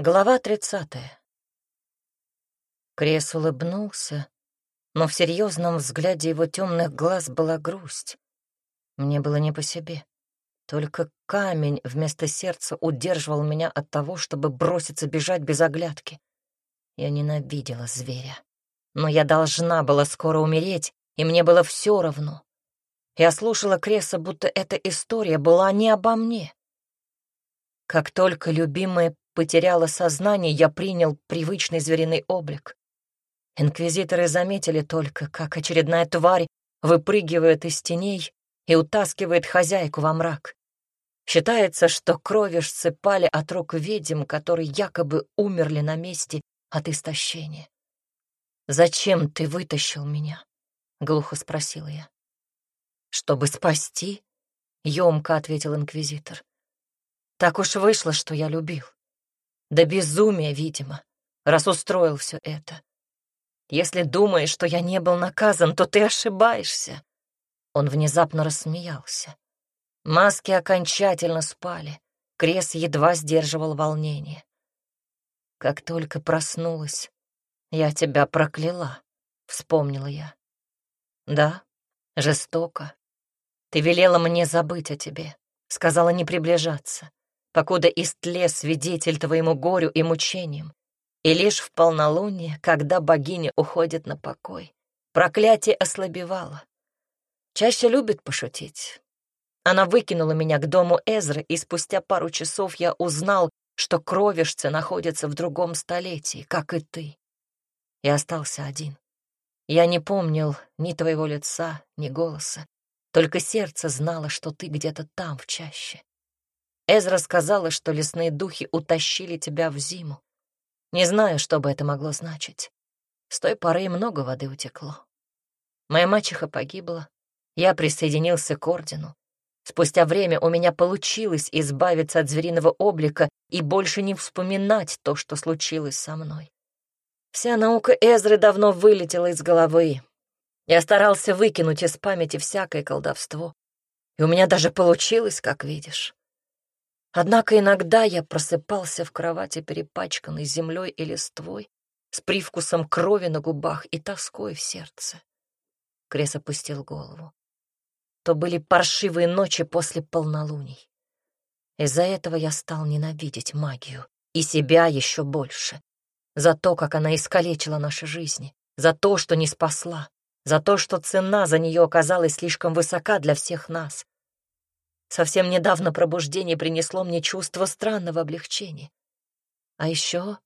Глава тридцатая. Крес улыбнулся, но в серьезном взгляде его темных глаз была грусть. Мне было не по себе. Только камень вместо сердца удерживал меня от того, чтобы броситься бежать без оглядки. Я ненавидела зверя. Но я должна была скоро умереть, и мне было все равно. Я слушала Креса, будто эта история была не обо мне. Как только любимая потеряла сознание, я принял привычный звериный облик. Инквизиторы заметили только, как очередная тварь выпрыгивает из теней и утаскивает хозяйку во мрак. Считается, что кровишцы пали от рук ведьм, которые якобы умерли на месте от истощения. «Зачем ты вытащил меня?» — глухо спросила я. «Чтобы спасти?» — ёмко ответил инквизитор. «Так уж вышло, что я любил. Да безумие, видимо, раз устроил все это. Если думаешь, что я не был наказан, то ты ошибаешься. Он внезапно рассмеялся. Маски окончательно спали. Крес едва сдерживал волнение. Как только проснулась, я тебя прокляла, вспомнила я. Да, жестоко. Ты велела мне забыть о тебе, сказала не приближаться покуда истле свидетель твоему горю и мучениям. И лишь в полнолуние, когда богиня уходит на покой, проклятие ослабевало. Чаще любит пошутить. Она выкинула меня к дому Эзры, и спустя пару часов я узнал, что кровишцы находятся в другом столетии, как и ты. И остался один. Я не помнил ни твоего лица, ни голоса, только сердце знало, что ты где-то там, в чаще. Эзра сказала, что лесные духи утащили тебя в зиму. Не знаю, что бы это могло значить. С той поры много воды утекло. Моя мачеха погибла, я присоединился к ордену. Спустя время у меня получилось избавиться от звериного облика и больше не вспоминать то, что случилось со мной. Вся наука Эзры давно вылетела из головы. Я старался выкинуть из памяти всякое колдовство. И у меня даже получилось, как видишь. Однако иногда я просыпался в кровати, перепачканной землей и листвой, с привкусом крови на губах и тоской в сердце. Крес опустил голову. То были паршивые ночи после полнолуний. Из-за этого я стал ненавидеть магию и себя еще больше. За то, как она искалечила наши жизни, за то, что не спасла, за то, что цена за нее оказалась слишком высока для всех нас, Совсем недавно пробуждение принесло мне чувство странного облегчения. А еще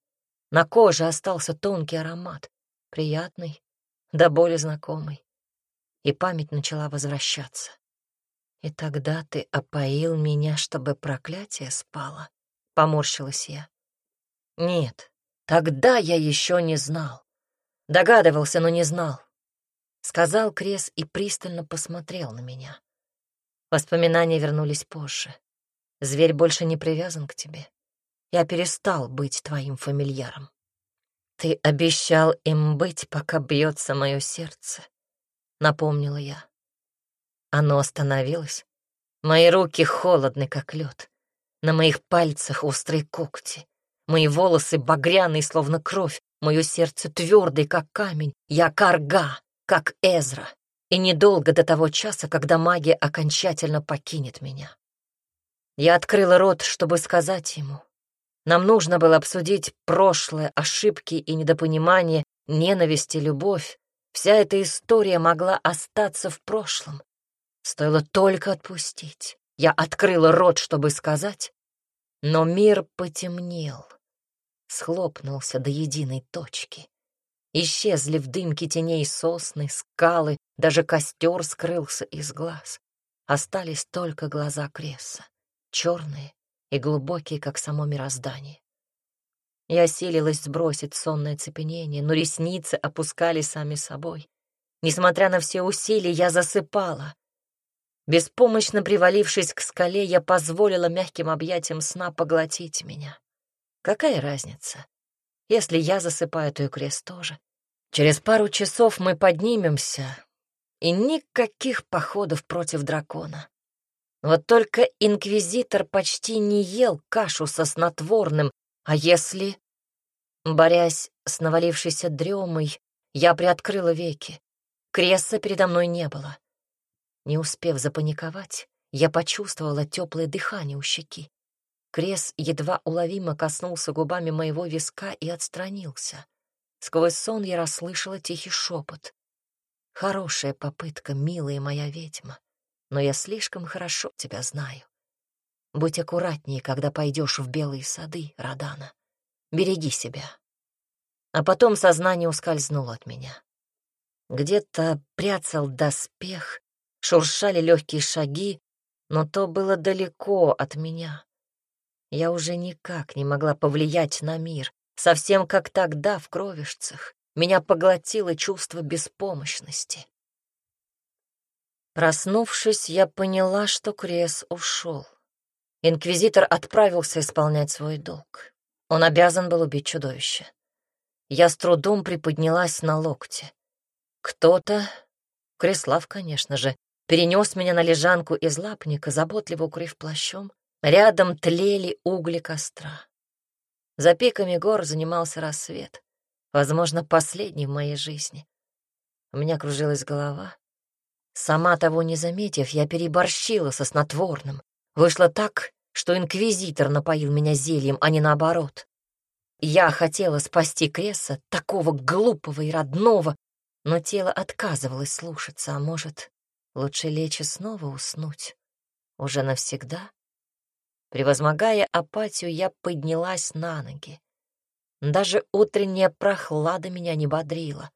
на коже остался тонкий аромат, приятный, да более знакомый. И память начала возвращаться. И тогда ты опоил меня, чтобы проклятие спало, — поморщилась я. Нет, тогда я еще не знал. Догадывался, но не знал. Сказал Крес и пристально посмотрел на меня. Воспоминания вернулись позже. Зверь больше не привязан к тебе. Я перестал быть твоим фамильяром. Ты обещал им быть, пока бьется мое сердце, напомнила я. Оно остановилось. Мои руки холодны, как лед. На моих пальцах острые когти. Мои волосы багряные, словно кровь. Мое сердце твердый, как камень. Я карга, как Эзра и недолго до того часа, когда магия окончательно покинет меня. Я открыла рот, чтобы сказать ему. Нам нужно было обсудить прошлое, ошибки и недопонимание, ненависть и любовь. Вся эта история могла остаться в прошлом. Стоило только отпустить. Я открыла рот, чтобы сказать, но мир потемнел, схлопнулся до единой точки. Исчезли в дымке теней сосны, скалы, даже костер скрылся из глаз. Остались только глаза Кресса, черные и глубокие, как само мироздание. Я силилась сбросить сонное цепенение, но ресницы опускались сами собой. Несмотря на все усилия, я засыпала. Беспомощно привалившись к скале, я позволила мягким объятиям сна поглотить меня. Какая разница? Если я засыпаю, то и крест тоже. Через пару часов мы поднимемся, и никаких походов против дракона. Вот только инквизитор почти не ел кашу со снотворным, А если... Борясь с навалившейся дремой, я приоткрыла веки. Кресса передо мной не было. Не успев запаниковать, я почувствовала теплое дыхание у щеки. Крес едва уловимо коснулся губами моего виска и отстранился. Сквозь сон я расслышала тихий шепот. «Хорошая попытка, милая моя ведьма, но я слишком хорошо тебя знаю. Будь аккуратнее, когда пойдешь в белые сады, Радана. Береги себя». А потом сознание ускользнуло от меня. Где-то пряцал доспех, шуршали легкие шаги, но то было далеко от меня. Я уже никак не могла повлиять на мир, совсем как тогда в кровишцах. Меня поглотило чувство беспомощности. Проснувшись, я поняла, что Крес ушел. Инквизитор отправился исполнять свой долг. Он обязан был убить чудовище. Я с трудом приподнялась на локте. Кто-то, Креслав, конечно же, перенес меня на лежанку из лапника, заботливо укрыв плащом. Рядом тлели угли костра. За пиками гор занимался рассвет, возможно, последний в моей жизни. У меня кружилась голова. Сама того не заметив, я переборщила со снотворным. Вышло так, что инквизитор напоил меня зельем, а не наоборот. Я хотела спасти Кресса, такого глупого и родного, но тело отказывалось слушаться, а может, лучше лечь и снова уснуть? Уже навсегда? Превозмогая апатию, я поднялась на ноги. Даже утренняя прохлада меня не бодрила.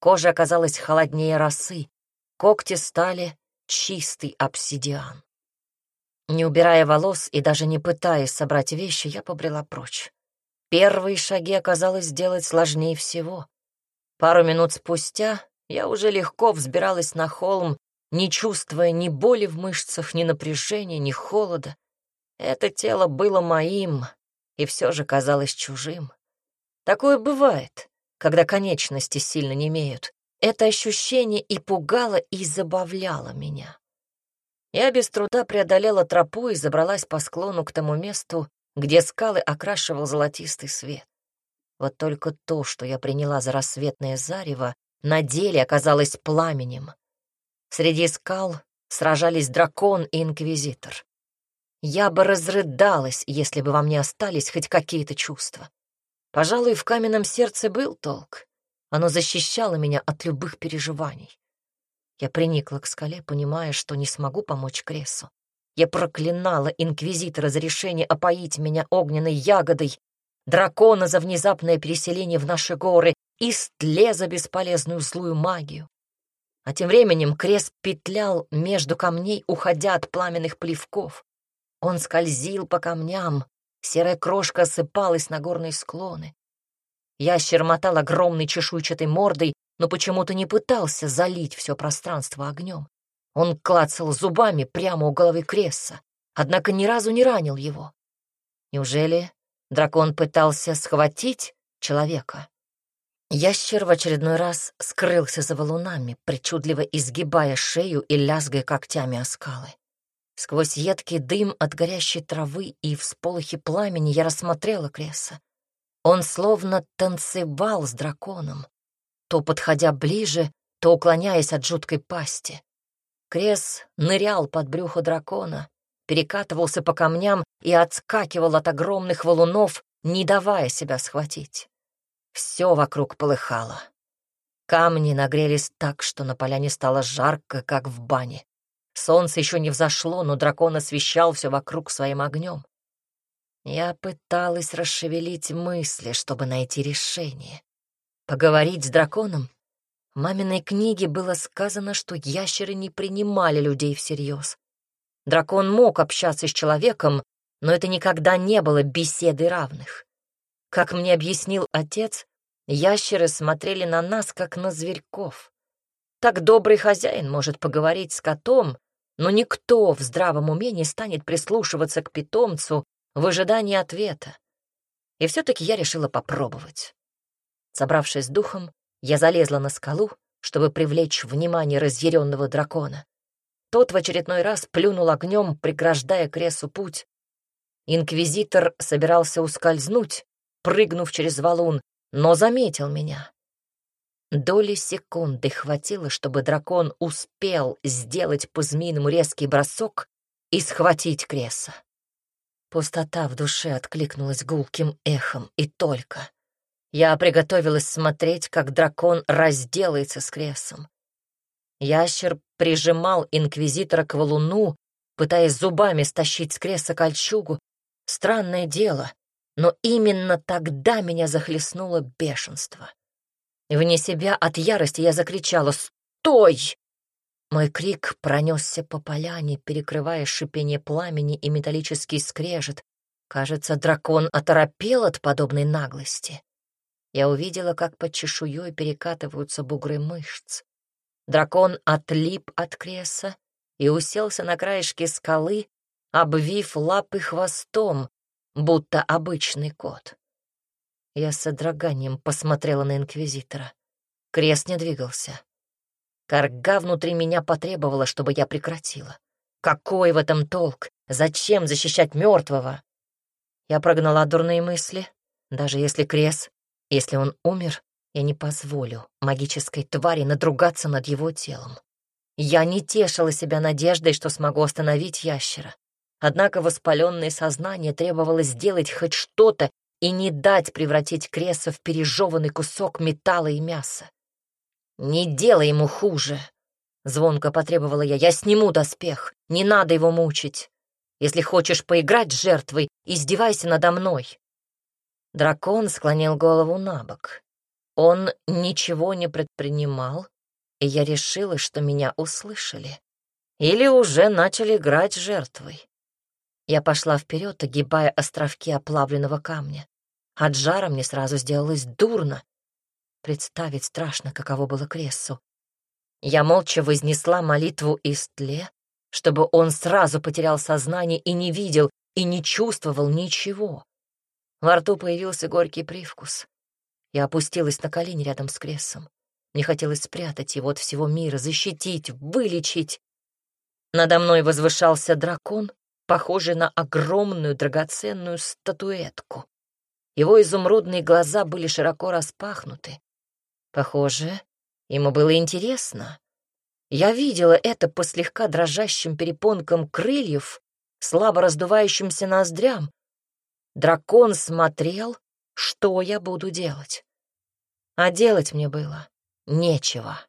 Кожа оказалась холоднее росы, когти стали чистый обсидиан. Не убирая волос и даже не пытаясь собрать вещи, я побрела прочь. Первые шаги оказалось сделать сложнее всего. Пару минут спустя я уже легко взбиралась на холм, не чувствуя ни боли в мышцах, ни напряжения, ни холода. Это тело было моим, и все же казалось чужим. Такое бывает, когда конечности сильно не имеют. Это ощущение и пугало, и забавляло меня. Я без труда преодолела тропу и забралась по склону к тому месту, где скалы окрашивал золотистый свет. Вот только то, что я приняла за рассветное зарево, на деле оказалось пламенем. Среди скал сражались дракон и инквизитор. Я бы разрыдалась, если бы во мне остались хоть какие-то чувства. Пожалуй, в каменном сердце был толк. Оно защищало меня от любых переживаний. Я приникла к скале, понимая, что не смогу помочь Крессу. Я проклинала инквизитора за решение опоить меня огненной ягодой, дракона за внезапное переселение в наши горы и стле за бесполезную злую магию. А тем временем крест петлял между камней, уходя от пламенных плевков. Он скользил по камням, серая крошка осыпалась на горные склоны. Ящер мотал огромной чешуйчатой мордой, но почему-то не пытался залить все пространство огнем. Он клацал зубами прямо у головы Кресса, однако ни разу не ранил его. Неужели Дракон пытался схватить человека. Ящер в очередной раз скрылся за валунами, причудливо изгибая шею и лязгая когтями о скалы. Сквозь едкий дым от горящей травы и всполохи пламени я рассмотрела Креса. Он словно танцевал с драконом, то подходя ближе, то уклоняясь от жуткой пасти. Крес нырял под брюхо дракона, перекатывался по камням и отскакивал от огромных валунов, не давая себя схватить. Все вокруг полыхало. Камни нагрелись так, что на поляне стало жарко, как в бане. Солнце еще не взошло, но дракон освещал все вокруг своим огнем. Я пыталась расшевелить мысли, чтобы найти решение. Поговорить с драконом? В маминой книге было сказано, что ящеры не принимали людей всерьез. Дракон мог общаться с человеком, но это никогда не было беседой равных. Как мне объяснил отец, ящеры смотрели на нас, как на зверьков. Так добрый хозяин может поговорить с котом, но никто в здравом уме не станет прислушиваться к питомцу в ожидании ответа. И все-таки я решила попробовать. Собравшись с духом, я залезла на скалу, чтобы привлечь внимание разъяренного дракона. Тот в очередной раз плюнул огнем, преграждая кресу путь. Инквизитор собирался ускользнуть, прыгнув через валун, но заметил меня. Доли секунды хватило, чтобы дракон успел сделать по-змеиному резкий бросок и схватить Креса. Пустота в душе откликнулась гулким эхом, и только. Я приготовилась смотреть, как дракон разделается с Кресом. Ящер прижимал инквизитора к валуну, пытаясь зубами стащить с Креса кольчугу. Странное дело, но именно тогда меня захлестнуло бешенство. Вне себя от ярости я закричала «Стой!». Мой крик пронесся по поляне, перекрывая шипение пламени и металлический скрежет. Кажется, дракон оторопел от подобной наглости. Я увидела, как под чешуей перекатываются бугры мышц. Дракон отлип от креса и уселся на краешке скалы, обвив лапы хвостом, будто обычный кот. Я с содроганием посмотрела на инквизитора. Крест не двигался. Карга внутри меня потребовала, чтобы я прекратила. Какой в этом толк? Зачем защищать мертвого? Я прогнала дурные мысли. Даже если Крес, если он умер, я не позволю магической твари надругаться над его телом. Я не тешила себя надеждой, что смогу остановить ящера. Однако воспаленное сознание требовало сделать хоть что-то и не дать превратить Креса в пережеванный кусок металла и мяса. «Не делай ему хуже!» — звонко потребовала я. «Я сниму доспех, не надо его мучить. Если хочешь поиграть с жертвой, издевайся надо мной». Дракон склонил голову на бок. Он ничего не предпринимал, и я решила, что меня услышали. Или уже начали играть жертвой. Я пошла вперед, огибая островки оплавленного камня. От жара мне сразу сделалось дурно. Представить страшно, каково было Крессу. Я молча вознесла молитву Истле, чтобы он сразу потерял сознание и не видел, и не чувствовал ничего. Во рту появился горький привкус. Я опустилась на колени рядом с Крессом. Мне хотелось спрятать его от всего мира, защитить, вылечить. Надо мной возвышался дракон, похожий на огромную драгоценную статуэтку. Его изумрудные глаза были широко распахнуты. Похоже, ему было интересно. Я видела это по слегка дрожащим перепонкам крыльев, слабо раздувающимся ноздрям. Дракон смотрел, что я буду делать. А делать мне было нечего.